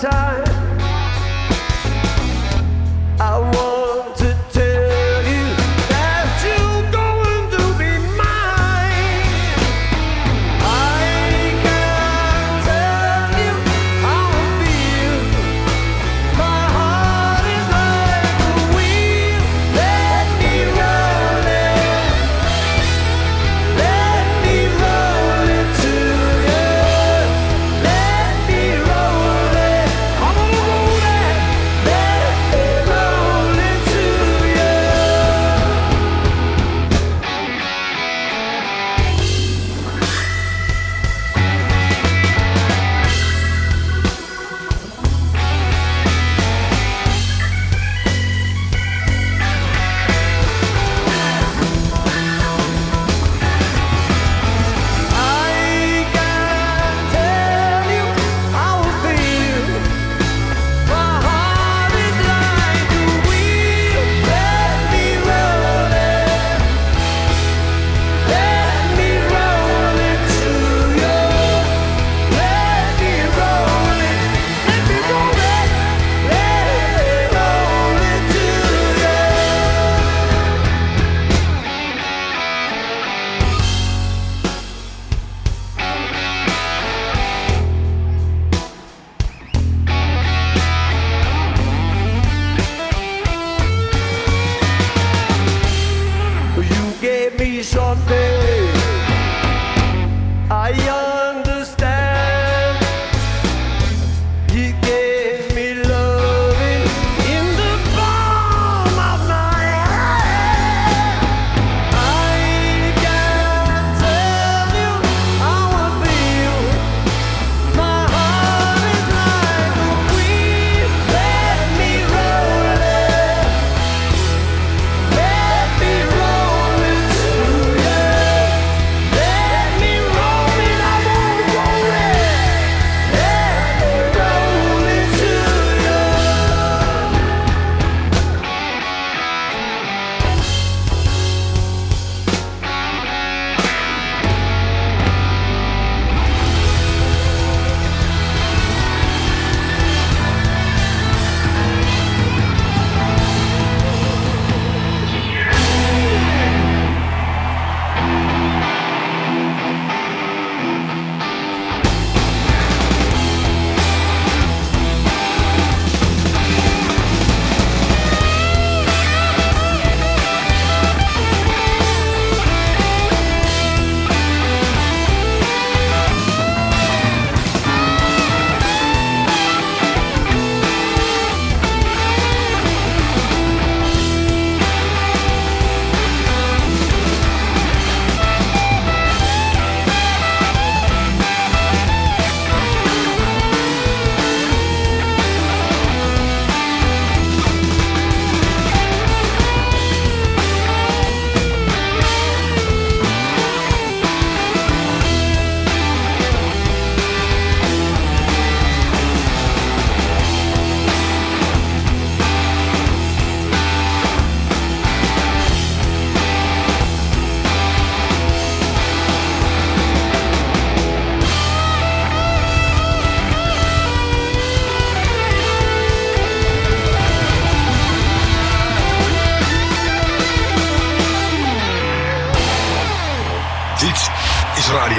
time.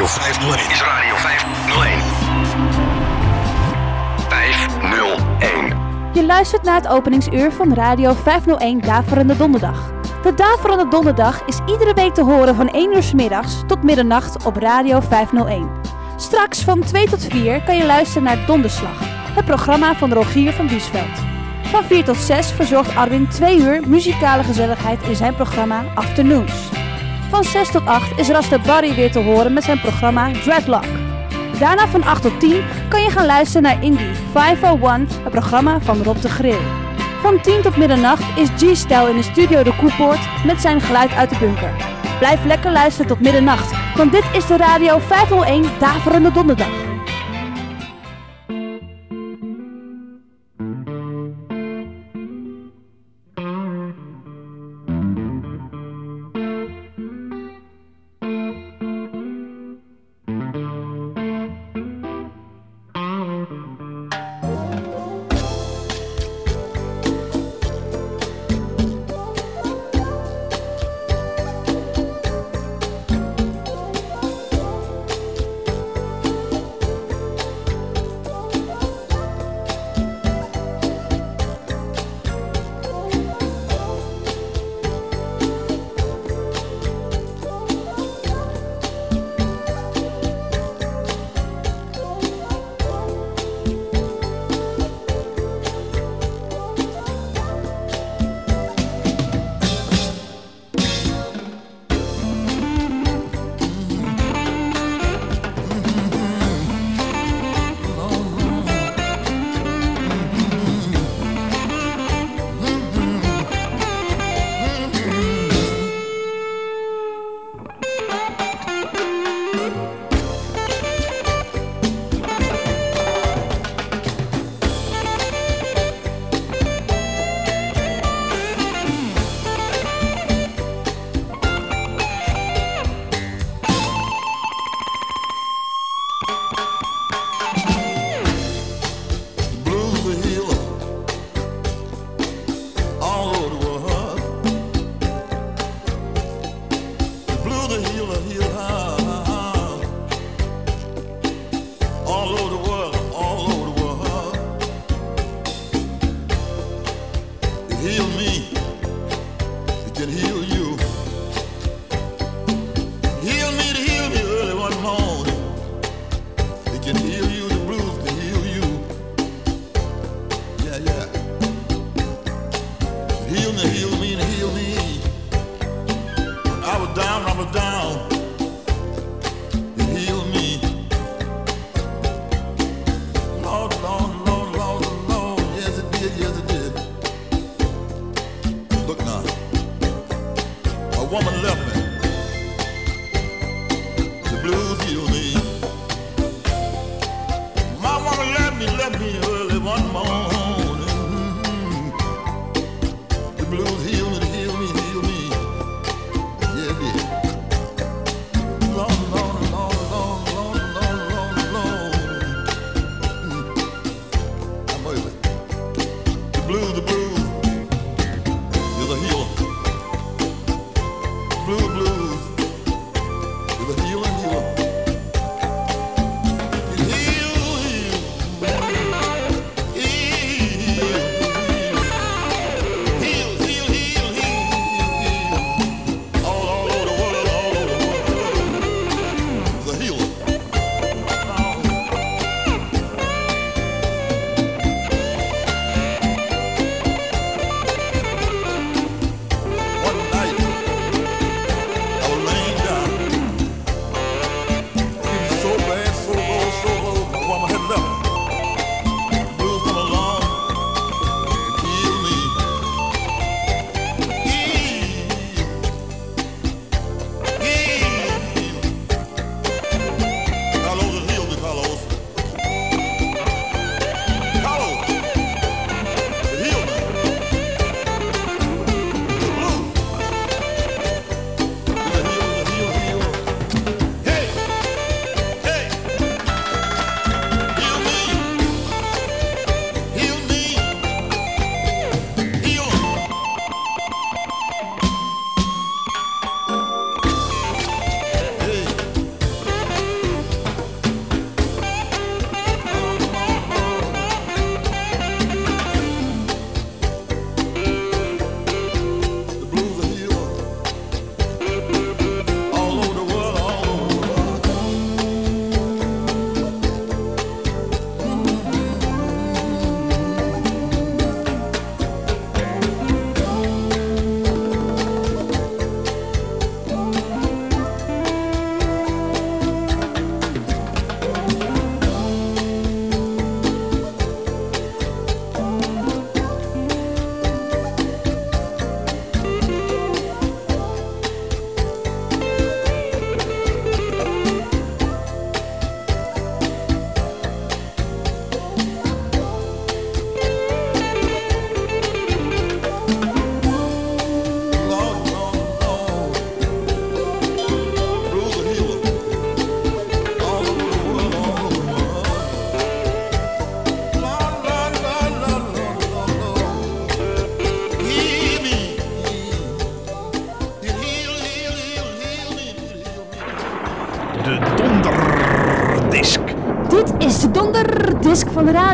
Is Radio 501. Is Radio 501. 501. Je luistert naar het openingsuur van Radio 501 Daverende Donderdag. De Daverende Donderdag is iedere week te horen van 1 uur 's middags tot middernacht op Radio 501. Straks van 2 tot 4 kan je luisteren naar Donderslag, het programma van Rogier van Biesveld. Van 4 tot 6 verzorgt Arwin 2 uur muzikale gezelligheid in zijn programma Afternoons. Van 6 tot 8 is Rasta Barry weer te horen met zijn programma Dreadlock. Daarna van 8 tot 10 kan je gaan luisteren naar Indie 501, het programma van Rob de Grill. Van 10 tot middernacht is G-Style in de studio De Koepoort met zijn geluid uit de bunker. Blijf lekker luisteren tot middernacht, want dit is de Radio 501 Daverende Donderdag. blew the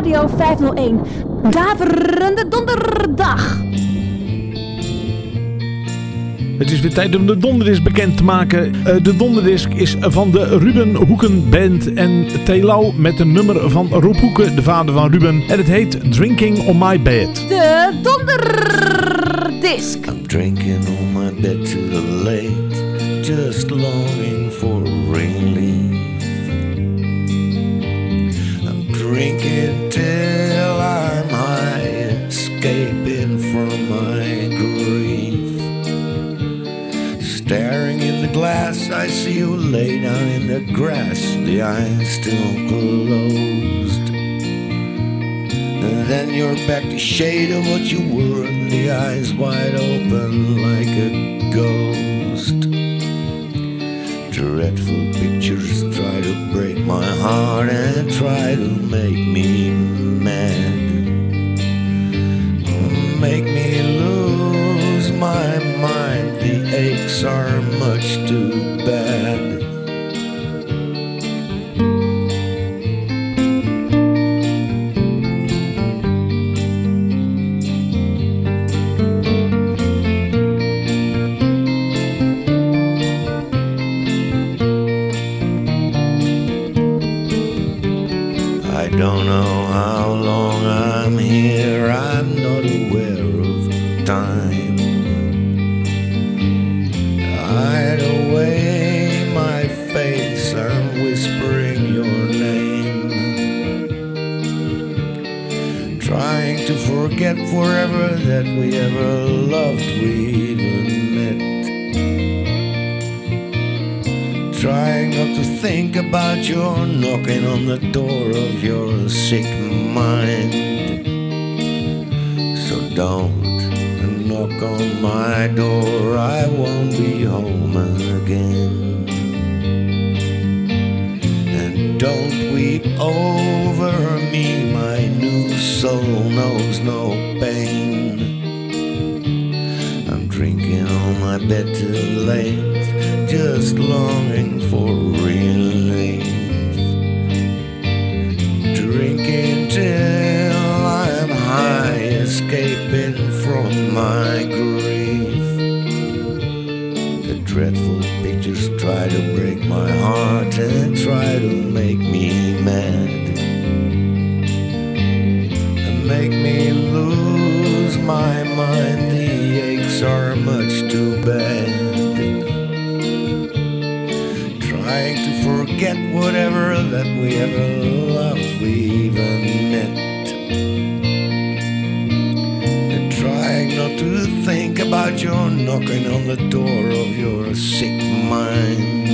Radio 501. Daverende donderdag. Het is weer tijd om de donderdisc bekend te maken. Eh, de donderdisc is van de Ruben Hoeken Band en Telau met een nummer van Rob Hoeken, de vader van Ruben. En het heet Drinking on My Bed. De donderdisc. I'm drinking on my bed too late, just longing for lay down in the grass, the eyes still closed. And then you're back to shade of what you were, the eyes wide open like a ghost. Dreadful pictures try to break my heart and try to make me mad. Make me lose my mind, the aches are much too whatever that we ever loved, we even met. And trying not to think about your knocking on the door of your sick mind.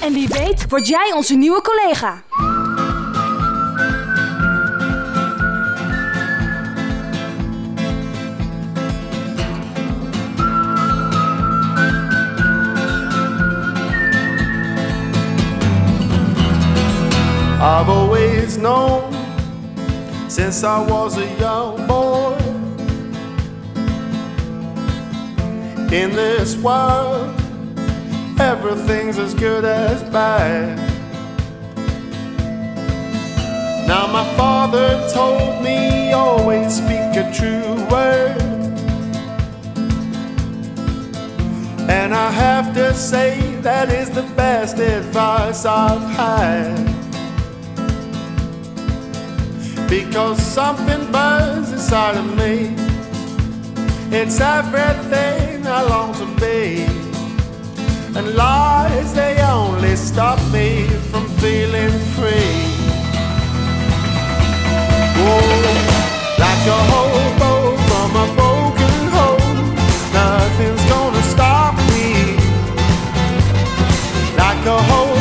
En wie weet word jij onze nieuwe collega. I've always known since I was a young boy in this world everything's as good as bad. Now my father told me always speak a true word. And I have to say that is the best advice I've had. Because something burns inside of me. It's everything I long to be. And lies they only stop me from feeling free. Oh, like a hobo from a broken home, nothing's gonna stop me. Like a hobo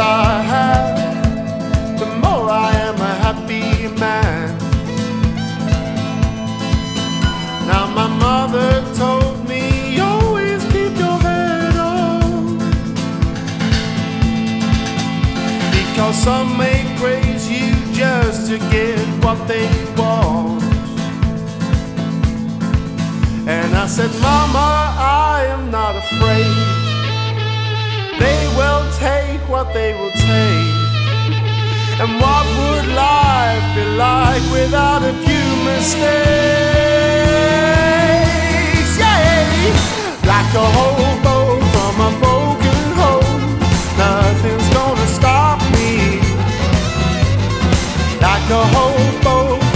I have, the more I am a happy man. Now, my mother told me, always keep your head on. Because some may praise you just to get what they want. And I said, Mama, I am not afraid. They will take what they will take. And what would life be like without a few mistakes? Yeah, like a hobo from a broken home, nothing's gonna stop me. Like a hobo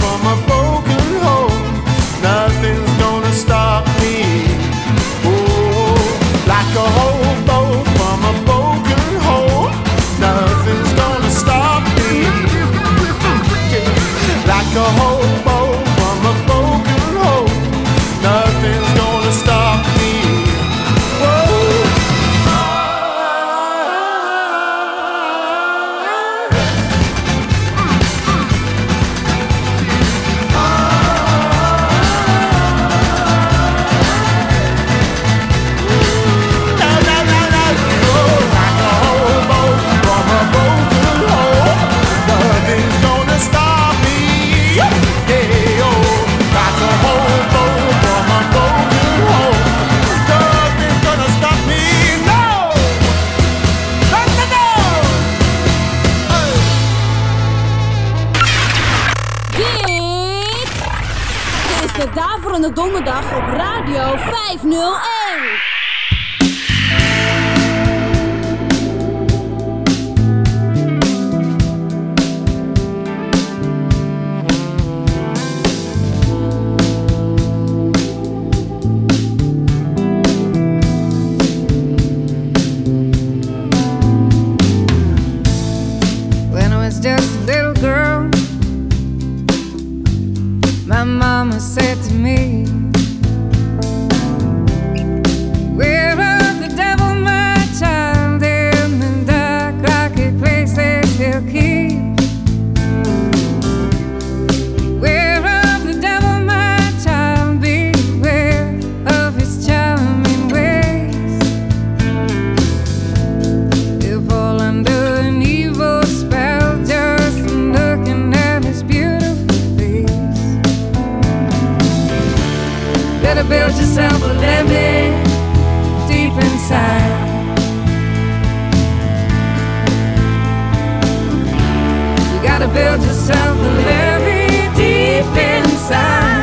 Better build yourself a levee deep inside. You gotta build yourself a levee deep inside.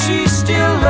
she still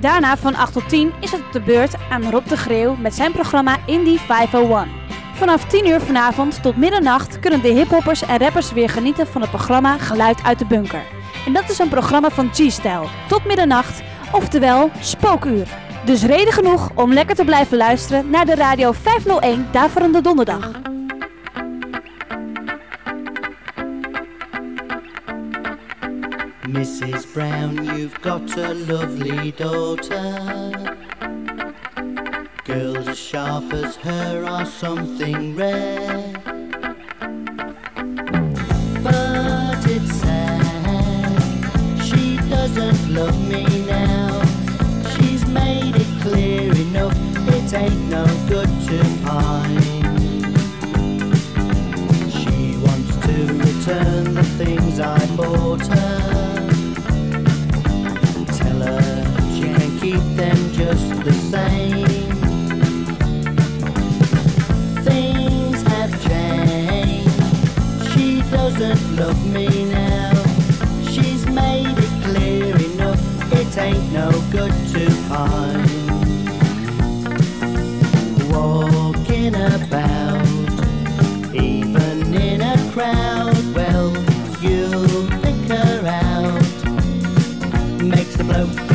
Daarna van 8 tot 10 is het op de beurt aan Rob de Greeuw met zijn programma Indie 501. Vanaf 10 uur vanavond tot middernacht kunnen de hiphoppers en rappers weer genieten van het programma Geluid uit de Bunker. En dat is een programma van G-Style. Tot middernacht, oftewel spookuur. Dus reden genoeg om lekker te blijven luisteren naar de Radio 501 Daverende Donderdag. Mrs. Brown, you've got a lovely daughter. Girls as sharp as her are something rare. But it's sad, she doesn't love me now. She's made it clear enough, it ain't no good to pine. She wants to return the things I bought her. Keep them just the same. Things have changed. She doesn't love me now. She's made it clear enough. It ain't no good to pine. Walking about, even in a crowd. Well, you'll pick out makes the bloke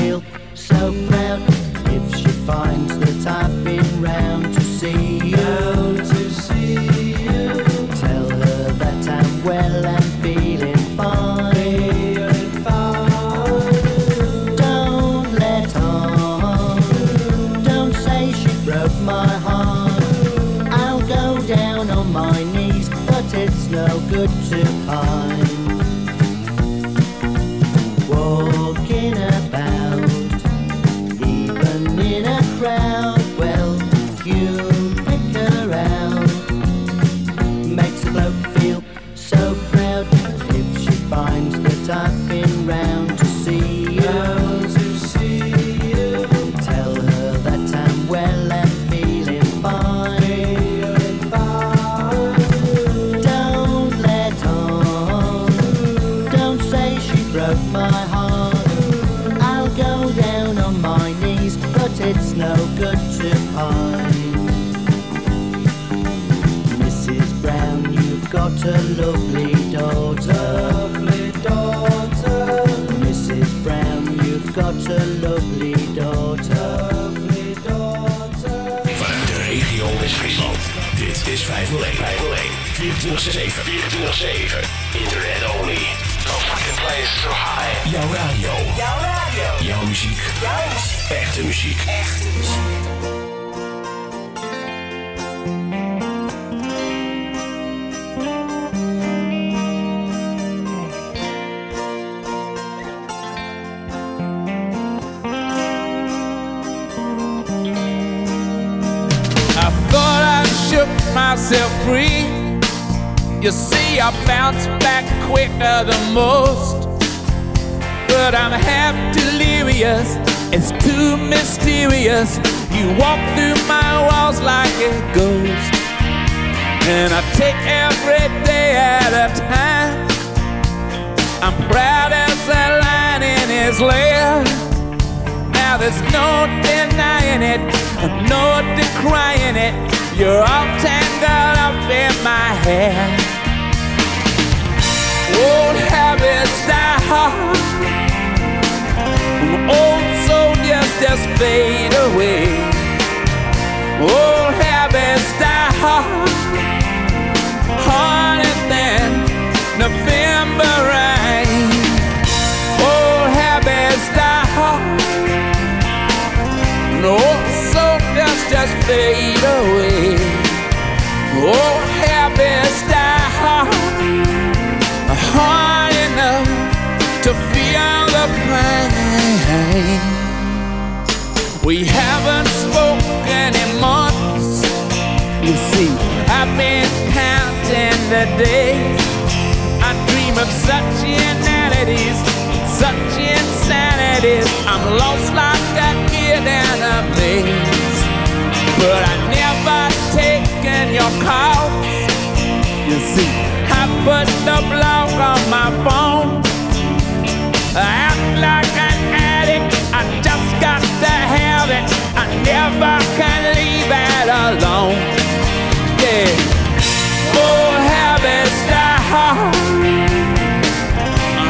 We haven't spoken in months. You see, I've been counting the days. I dream of such inanities, such insanities. I'm lost like a kid in a maze. But I never taken your calls. You see, I put the block on my phone. I act like an addict. I just that I never can leave it alone. Yeah. Oh, habits die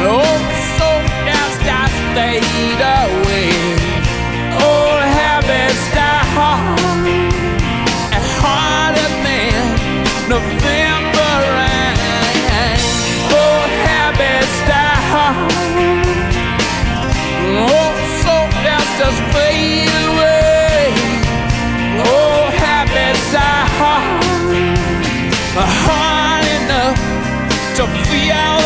Oh, so fast I stayed away. Oh, heaven's star. A harder of man, nothing. Just fade away. Oh, habits are hard, hard enough to feel.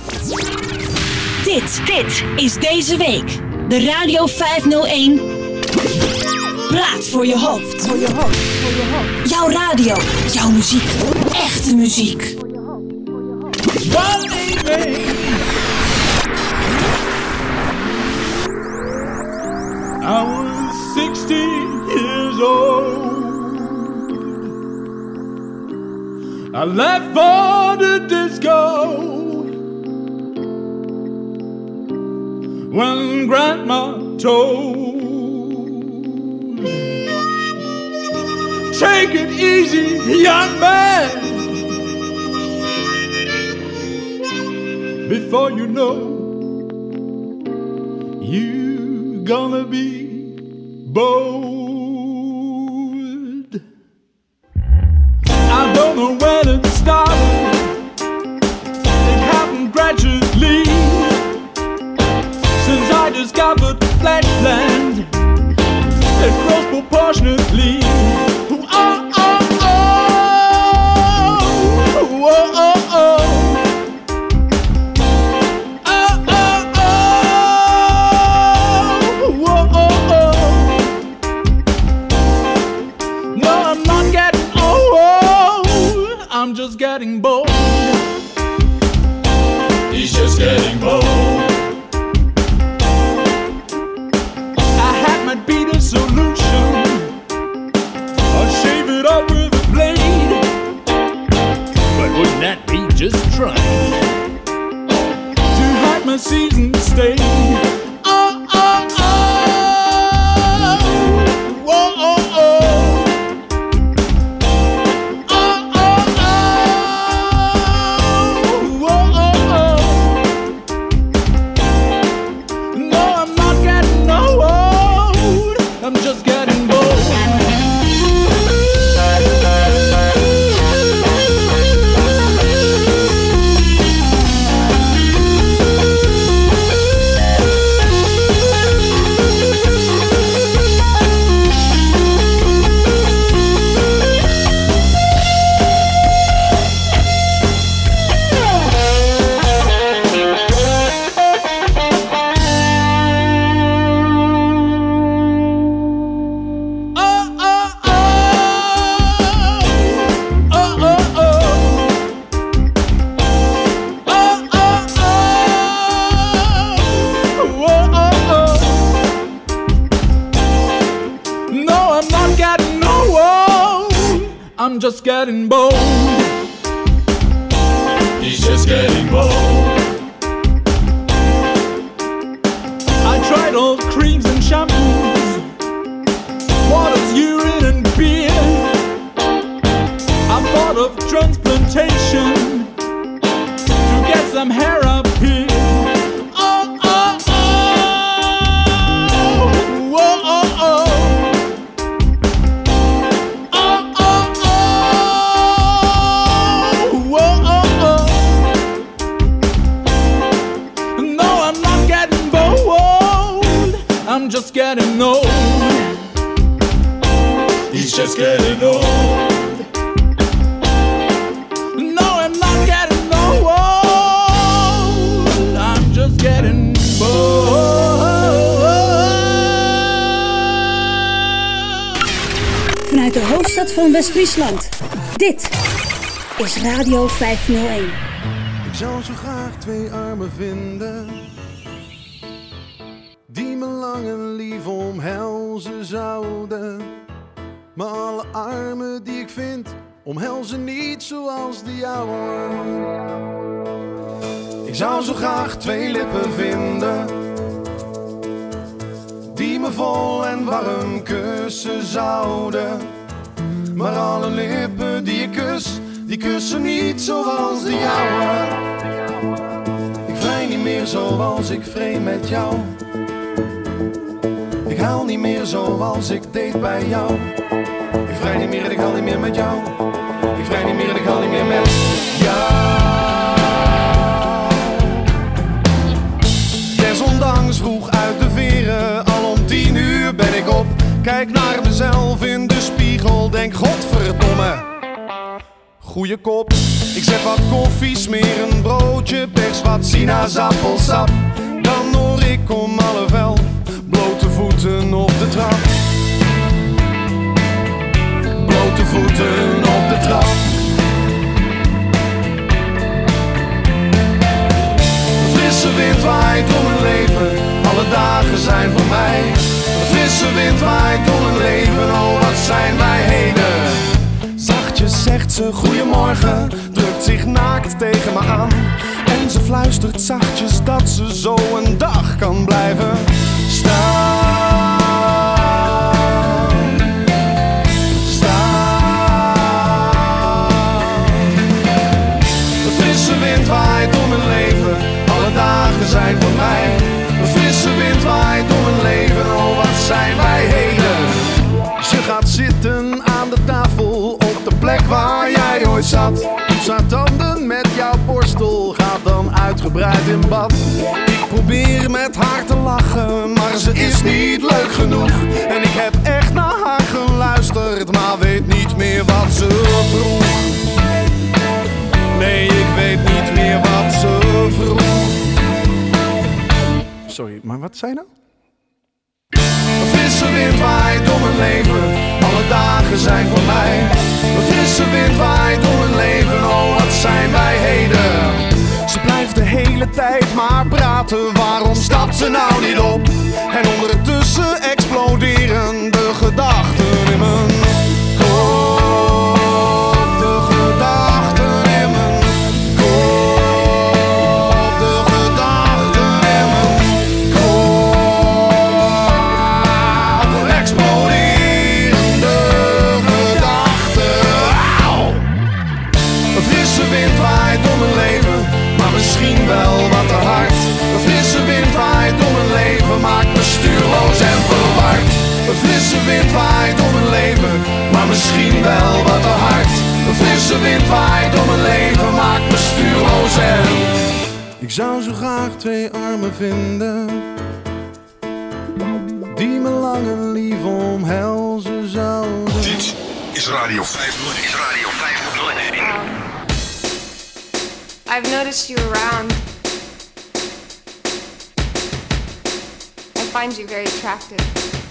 Dit, dit is deze week de Radio 501 Praat voor je hoofd. Voor je hoofd, voor je hoofd. Jouw radio, jouw muziek, echte muziek. One day, baby, I was 60 years old. I left for the disco when Grandma told. me, Take it easy, young man. Before you know, you gonna be bold. I don't know where to start. land. And grows proportionate I'm just getting old. He's just getting old. No, I'm not getting old. I'm just getting bold. Vanuit de hoofdstad van West-Friesland. Dit is Radio 501. Ik zou zo graag twee armen vinden zouden. Maar alle armen die ik vind omhelzen niet zoals de jouwe. Ik zou zo graag twee lippen vinden die me vol en warm kussen zouden. Maar alle lippen die ik kus, die kussen niet zoals de jouwe. Ik vrij niet meer zoals ik vreemd met jou. Ik haal niet meer zoals ik deed bij jou. Ik vrij niet meer en ik haal niet meer met jou. Ik vrij niet meer en ik haal niet meer met jou. Desondanks vroeg uit de veren, al om tien uur ben ik op. Kijk naar mezelf in de spiegel, denk godverdomme. Goeie kop, ik zet wat koffie, smeer een broodje, pers wat sinaasappelsap. Dan hoor ik om half elf, blote voeten op de trap. Blote voeten op de trap. Frisse wind waait door mijn leven, alle dagen zijn voor mij. Frisse wind waait door mijn leven, oh wat zijn wij heden. Zachtjes zegt ze goeiemorgen, drukt zich naakt tegen me aan. En ze fluistert zachtjes dat ze zo een dag kan blijven haar tanden met jouw borstel, gaat dan uitgebreid in bad. Ik probeer met haar te lachen, maar ze is niet leuk genoeg. En ik heb echt naar haar geluisterd, maar weet niet meer wat ze vroeg. Nee, ik weet niet meer wat ze vroeg. Sorry, maar wat zei nou? Een frisse wind waait door mijn leven, alle dagen zijn voor mij. Een frisse wind waait door mijn leven, oh wat zijn wij heden. Ze blijft de hele tijd maar praten, waarom stapt ze nou niet op? En ondertussen exploderen de gedachten in mijn wind waait door mijn leven, maar misschien wel wat te hard. Een frisse wind waait door mijn leven, maakt me stuurloos en... Ik zou zo graag twee armen vinden, die me lang en lief omhelzen zouden. Dit is Radio 501. Is Radio 501. I've noticed you around. I find you very attractive.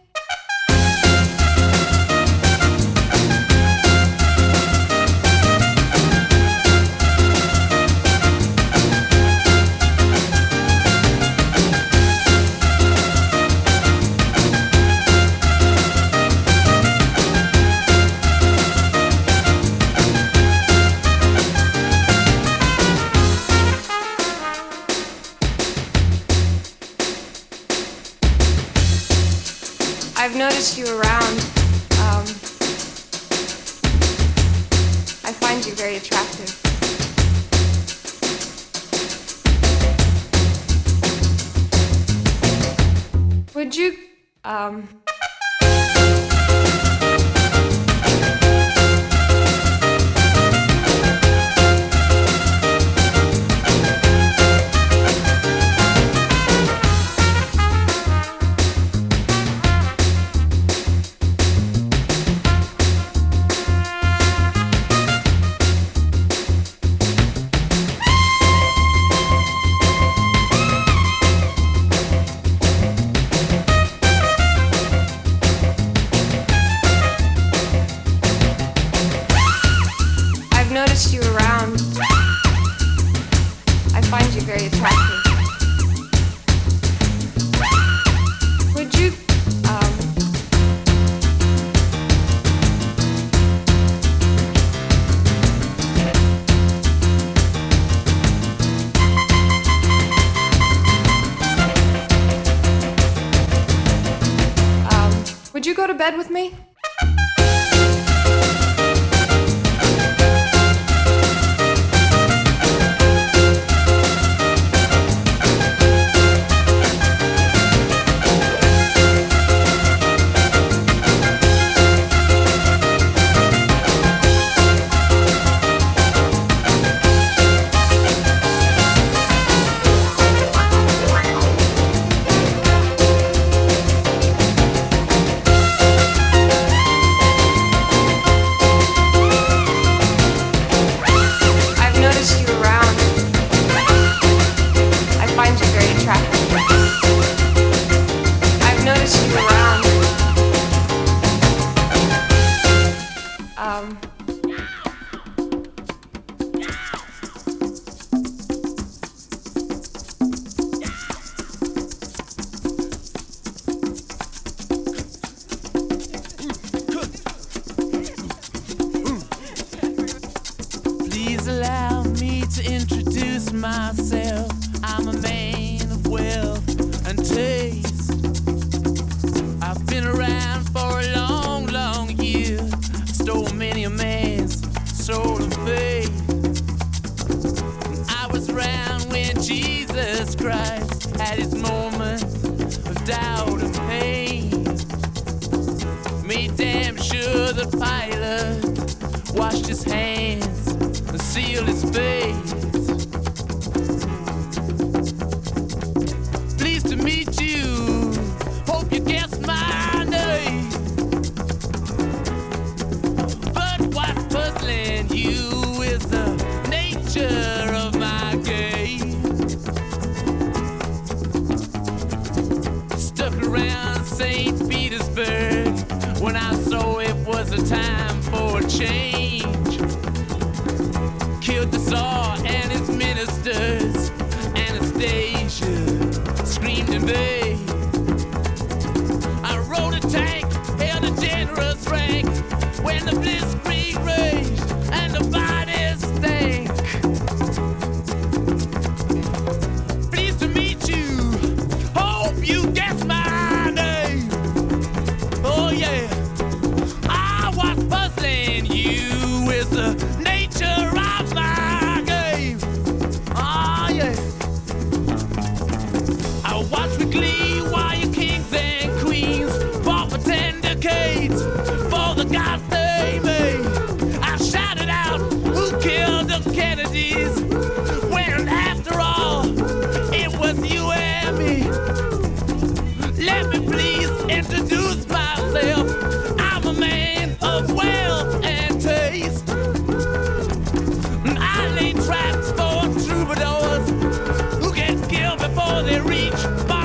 they reach